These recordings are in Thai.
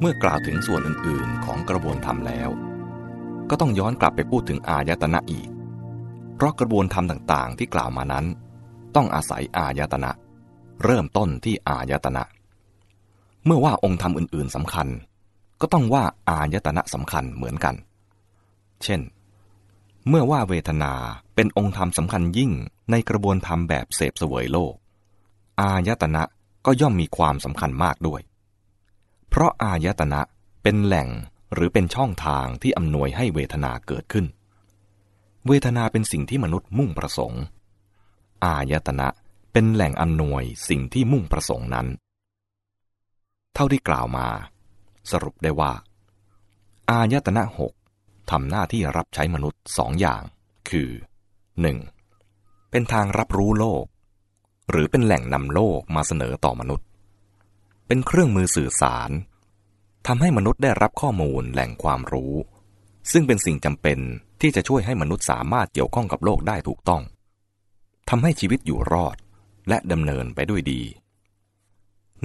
เมื่อกล่าวถึงส่วนอื่นๆ ของกระบวนธรรมแล้ว ก็ต้องย้อนกลับไปพูดถึงอายตนะอีก เพราะกระบวนธรรมต่างๆ ที่กล่าวมานั้น ต้องอาศัยอายตนะ เริ่มต้นที่อายตนะ เมื่อว่าองค์ธรรมอื่นๆสำคัญ ก็ต้องว่าอายตนะสำคัญเหมือนกัน เช่น เมื่อว่าเวทนาเป็นองค์ธรรมสำคัญยิ่งในกระบวนธรรมแบบเสพเสวยโลก อายตนะก็ย่อมมีความสำคัญมากด้วย เพราะอายตนะเป็นแหล่งหรือเป็นช่องทางที่อำนวยให้เวทนาเกิดขึ้น เวทนาเป็นสิ่งที่มนุษย์มุ่งประสงค์ อายตนะเป็นแหล่งอำนวยสิ่งที่มุ่งประสงค์นั้น เท่าที่กล่าวมา สรุปได้ว่า อายตนะหกทำหน้าที่รับใช้มนุษย์สองอย่าง คือ 1. เป็นทางรับรู้โลก หรือเป็นแหล่งนำโลกมาเสนอต่อมนุษย์ เป็นเครื่องมือสื่อสารทำให้มนุษย์ได้รับข้อมูลแหล่งความรู้ ซึ่งเป็นสิ่งจำเป็นที่จะช่วยให้มนุษย์สามารถเกี่ยวข้องกับโลกได้ถูกต้องทำให้ชีวิตอยู่รอดและดำเนินไปด้วยดี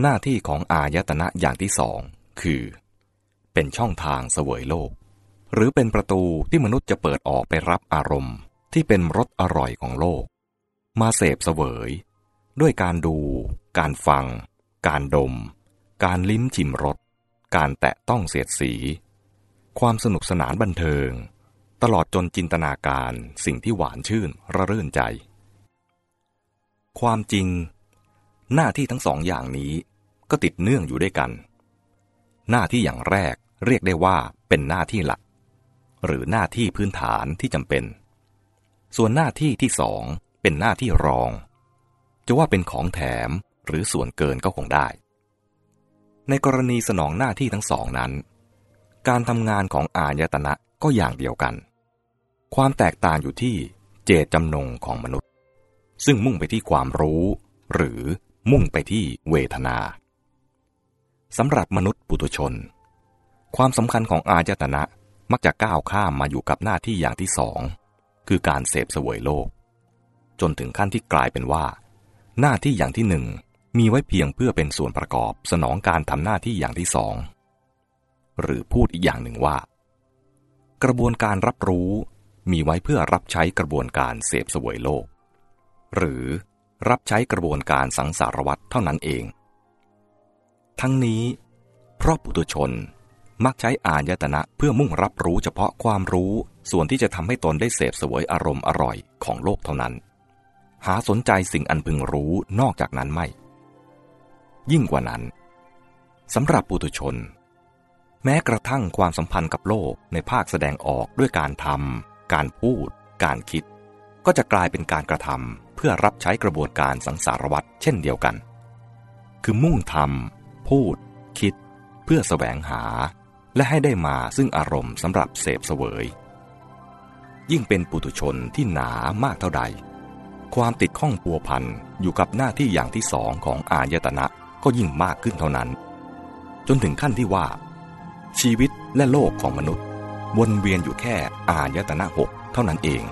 หน้าที่ของอายตนะอย่างที่สองคือ เป็นช่องทางเสวยโลก หรือเป็นประตูที่มนุษย์จะเปิดออกไปรับอารมณ์ ที่เป็นรสอร่อยของโลก มาเสพเสวย ด้วยการดู การฟัง การดม การลิ้มชิมรส การแตะต้องเสียดสี ความสนุกสนานบันเทิง ตลอดจนจินตนาการสิ่งที่หวานชื่นระรื่นใจ ความจริง หน้าที่ทั้งสองอย่างนี้ก็ติดเนื่องอยู่ด้วยกัน หน้าที่อย่างแรกเรียกได้ว่าเป็นหน้าที่หลัก หรือหน้าที่พื้นฐานที่จำเป็น ส่วนหน้าที่ที่สองเป็นหน้าที่รอง จะว่าเป็นของแถม หรือส่วนเกินก็คงได้ ในกรณีสนองหน้าที่ทั้งสองนั้น การทำงานของอายตนะก็อย่างเดียวกัน ความแตกต่างอยู่ที่เจตจำนงของมนุษย์ ซึ่งมุ่งไปที่ความรู้ หรือมุ่งไปที่เวทนาสำหรับมนุษย์ปุถุชน ความสำคัญของอายตนะมักจะก้าวข้ามมาอยู่กับหน้าที่อย่างที่สอง คือการเสพเสวยโลก จนถึงขั้นที่กลายเป็นว่า หน้าที่อย่างที่หนึ่ง มีไว้เพียงเพื่อเป็นส่วนประกอบสนองการทำหน้าที่อย่างที่สอง หรือพูดอีกอย่างหนึ่งว่า กระบวนการรับรู้มีไว้เพื่อรับใช้กระบวนการเสพสวยโลก หรือรับใช้กระบวนการสังสารวัตรเท่านั้นเอง ทั้งนี้ เพราะปุถุชนมักใช้อายตนะเพื่อมุ่งรับรู้เฉพาะความรู้ส่วนที่จะทำให้ตนได้เสพสวยอารมณ์อร่อยของโลกเท่านั้น หาสนใจสิ่งอันพึงรู้นอกจากนั้นไม่ ยิ่งกว่านั้นสำหรับปุถุชน แม้กระทั่งความสัมพันธ์กับโลกในภาคแสดงออกด้วยการทำการพูด การคิด ก็จะกลายเป็นการกระทำเพื่อรับใช้กระบวนการสังสารวัตรเช่นเดียวกัน คือมุ่งทำพูด คิด เพื่อแสวงหา และให้ได้มาซึ่งอารมณ์สำหรับเสพเสวย ยิ่งเป็นปุถุชนที่หนามากเท่าใด ความติดข้องปัวพันอยู่กับหน้าที่อย่างที่สองของอายตนะ ก็ยิ่งมากขึ้นเท่านั้น จนถึงขั้นที่ว่า ชีวิตและโลกของมนุษย์ วนเวียนอยู่แค่อายตนะหกเท่านั้นเอง